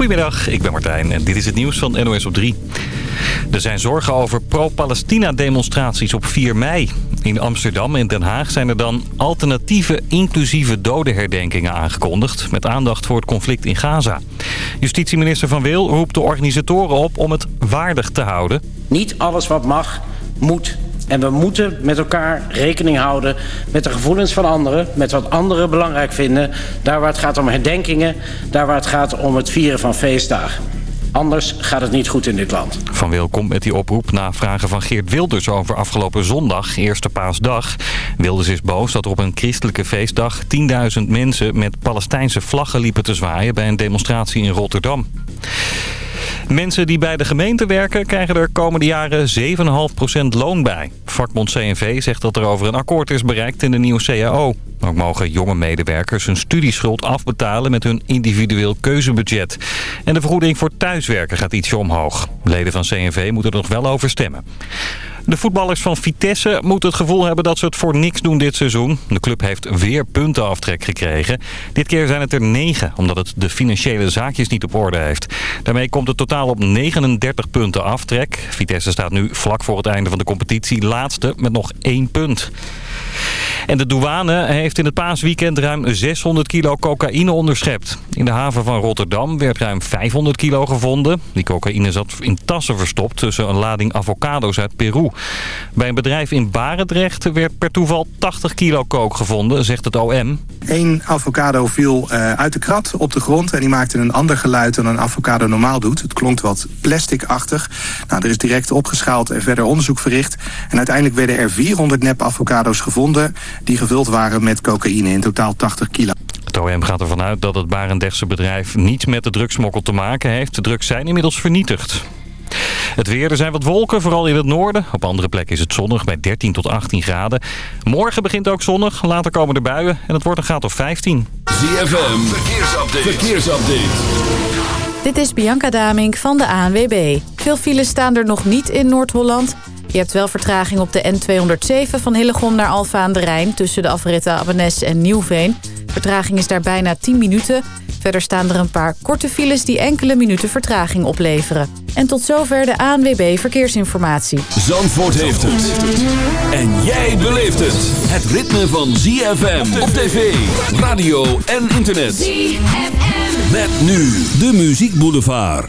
Goedemiddag, ik ben Martijn en dit is het nieuws van NOS op 3. Er zijn zorgen over pro-Palestina-demonstraties op 4 mei. In Amsterdam en Den Haag zijn er dan alternatieve inclusieve dodenherdenkingen aangekondigd... met aandacht voor het conflict in Gaza. Justitieminister Van Wil roept de organisatoren op om het waardig te houden. Niet alles wat mag, moet en we moeten met elkaar rekening houden met de gevoelens van anderen... met wat anderen belangrijk vinden. Daar waar het gaat om herdenkingen, daar waar het gaat om het vieren van feestdagen. Anders gaat het niet goed in dit land. Van Wil komt met die oproep na vragen van Geert Wilders over afgelopen zondag, eerste paasdag. Wilders is boos dat er op een christelijke feestdag 10.000 mensen met Palestijnse vlaggen liepen te zwaaien bij een demonstratie in Rotterdam. Mensen die bij de gemeente werken krijgen er komende jaren 7,5% loon bij. Vakbond CNV zegt dat er over een akkoord is bereikt in de nieuwe CAO. Ook mogen jonge medewerkers hun studieschuld afbetalen met hun individueel keuzebudget. En de vergoeding voor thuiswerken gaat ietsje omhoog. Leden van CNV moeten er nog wel over stemmen. De voetballers van Vitesse moeten het gevoel hebben dat ze het voor niks doen dit seizoen. De club heeft weer puntenaftrek gekregen. Dit keer zijn het er negen, omdat het de financiële zaakjes niet op orde heeft. Daarmee komt het totaal op 39 punten aftrek. Vitesse staat nu vlak voor het einde van de competitie laatste met nog één punt. En de douane heeft in het paasweekend ruim 600 kilo cocaïne onderschept. In de haven van Rotterdam werd ruim 500 kilo gevonden. Die cocaïne zat in tassen verstopt tussen een lading avocado's uit Peru. Bij een bedrijf in Barendrecht werd per toeval 80 kilo kook gevonden, zegt het OM. Eén avocado viel uh, uit de krat op de grond en die maakte een ander geluid dan een avocado normaal doet. Het klonk wat plasticachtig. Nou, er is direct opgeschaald en verder onderzoek verricht. En uiteindelijk werden er 400 nep avocado's gevonden die gevuld waren met cocaïne, in totaal 80 kilo. Het OM gaat ervan uit dat het Barendrechtse bedrijf niets met de drugsmokkel te maken heeft. De drugs zijn inmiddels vernietigd. Het weer, er zijn wat wolken, vooral in het noorden. Op andere plekken is het zonnig bij 13 tot 18 graden. Morgen begint ook zonnig, later komen er buien en het wordt een graad of 15. ZFM, verkeersupdate. verkeersupdate. Dit is Bianca Damink van de ANWB. Veel files staan er nog niet in Noord-Holland. Je hebt wel vertraging op de N207 van Hillegom naar Alfa aan de Rijn... tussen de afritten Abbenes en Nieuwveen. Vertraging is daar bijna 10 minuten. Verder staan er een paar korte files die enkele minuten vertraging opleveren. En tot zover de ANWB Verkeersinformatie. Zandvoort heeft het. En jij beleeft het. Het ritme van ZFM op tv, radio en internet. ZFM. Met nu de Muziek Boulevard.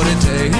what it takes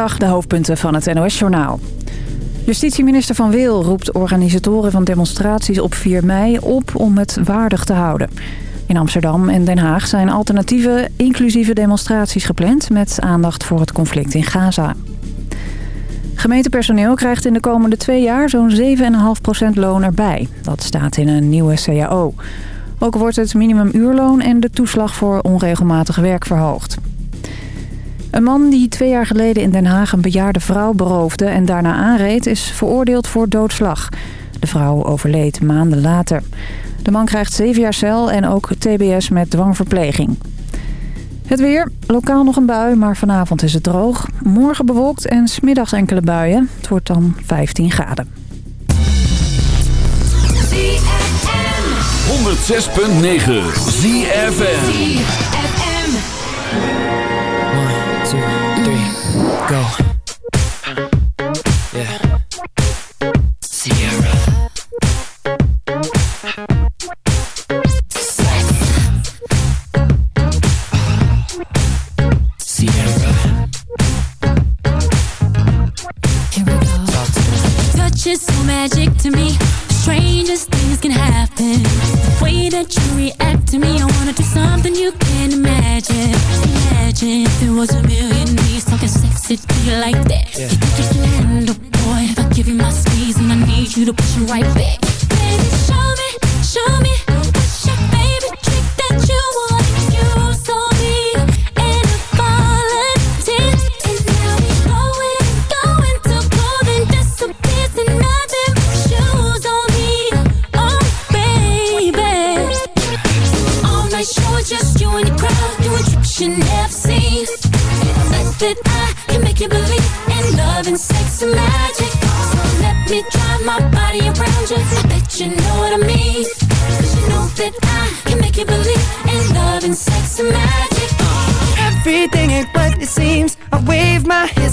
De hoofdpunten van het NOS-journaal. Justitieminister Van Wil roept organisatoren van demonstraties op 4 mei op om het waardig te houden. In Amsterdam en Den Haag zijn alternatieve, inclusieve demonstraties gepland... met aandacht voor het conflict in Gaza. Gemeentepersoneel krijgt in de komende twee jaar zo'n 7,5% loon erbij. Dat staat in een nieuwe CAO. Ook wordt het minimumuurloon en de toeslag voor onregelmatig werk verhoogd. Een man die twee jaar geleden in Den Haag een bejaarde vrouw beroofde en daarna aanreed... is veroordeeld voor doodslag. De vrouw overleed maanden later. De man krijgt zeven jaar cel en ook tbs met dwangverpleging. Het weer. Lokaal nog een bui, maar vanavond is het droog. Morgen bewolkt en smiddags enkele buien. Het wordt dan 15 graden. 106.9 ZFN two, three, go. right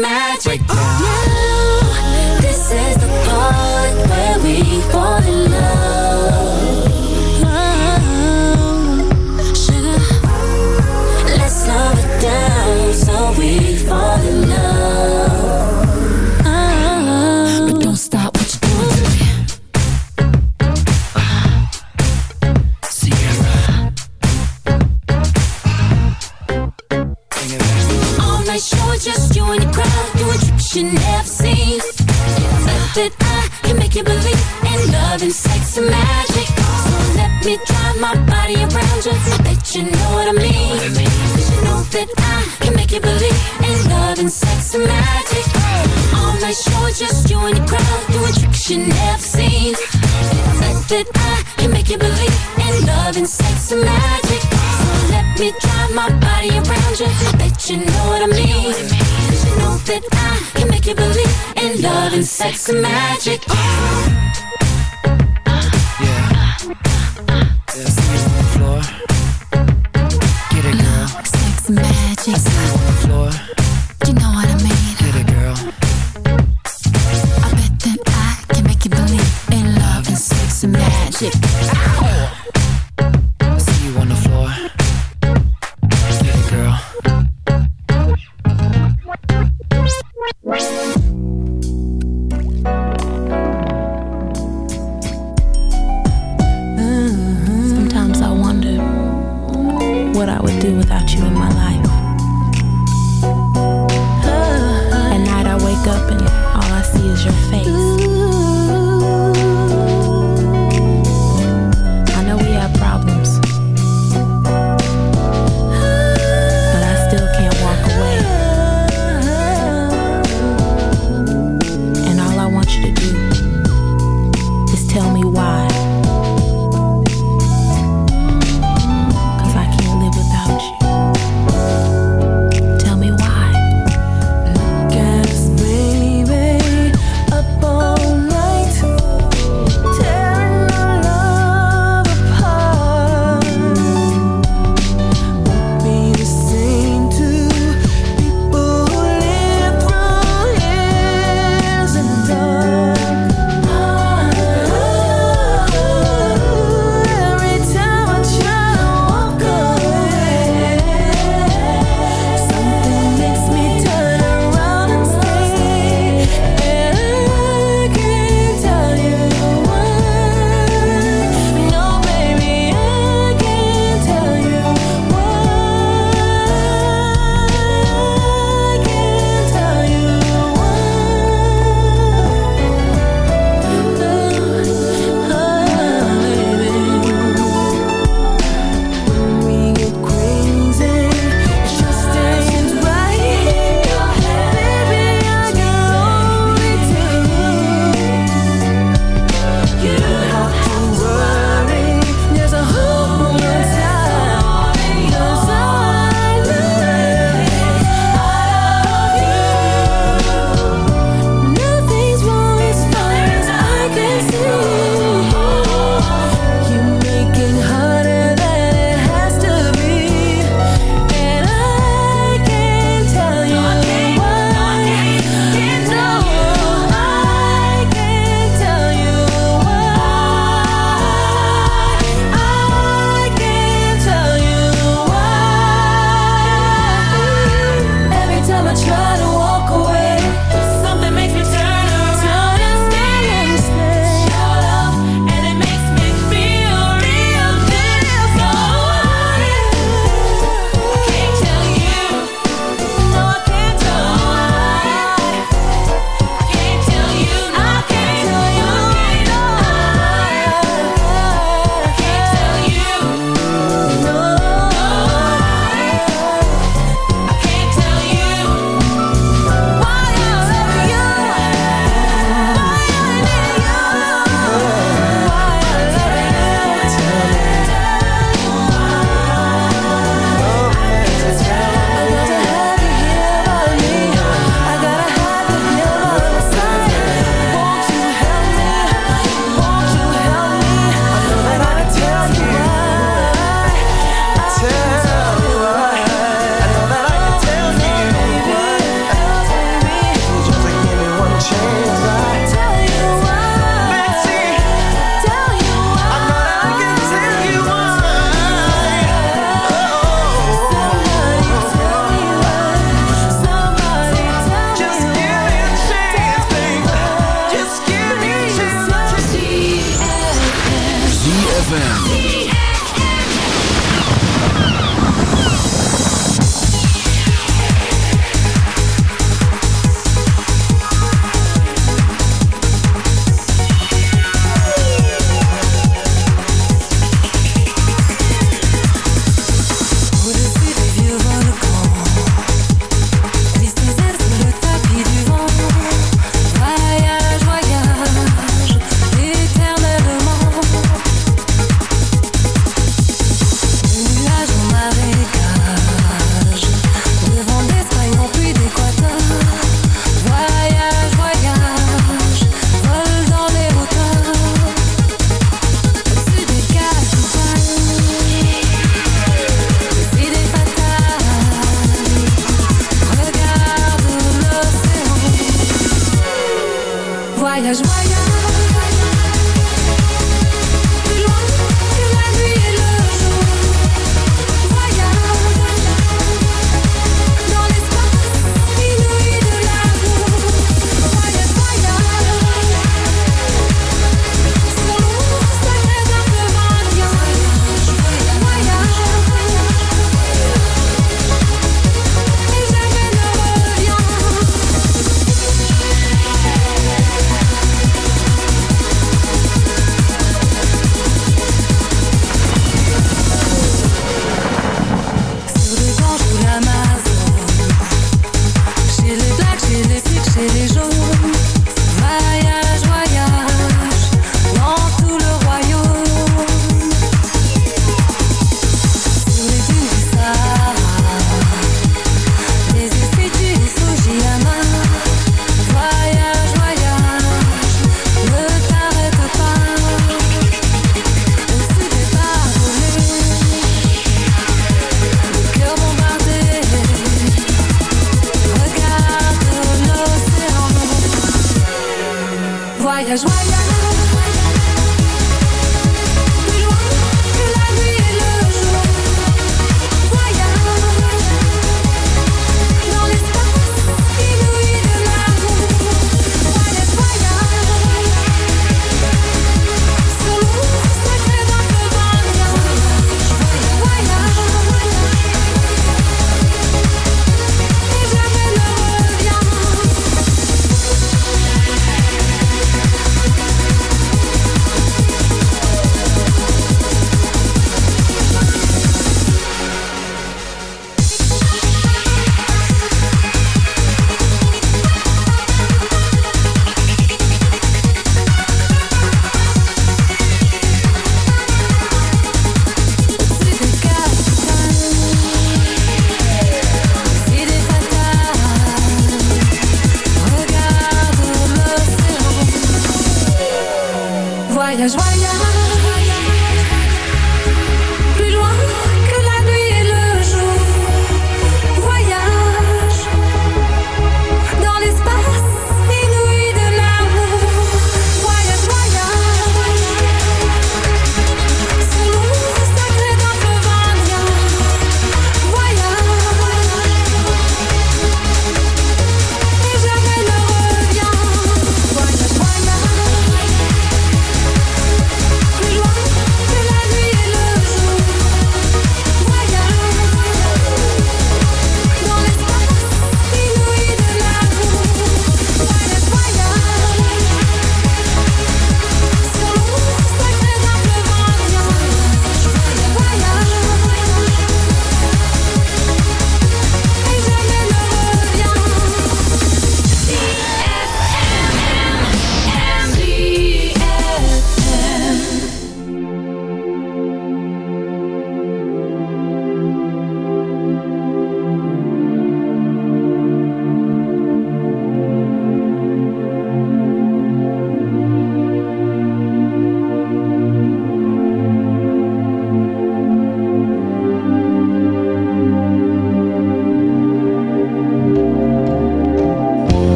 magic down. It's magic.